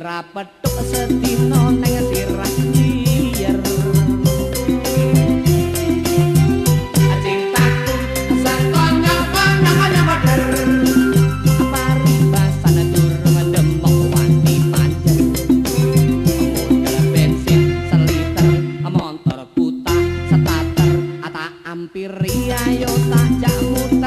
ra rapetuk setino neng dirah jiyer cintaku sakonyo panangnya mader mari basan dur mendemok wani panjang. Mudal bensin seliter motor putar setater ata ampir iya yo tak jamu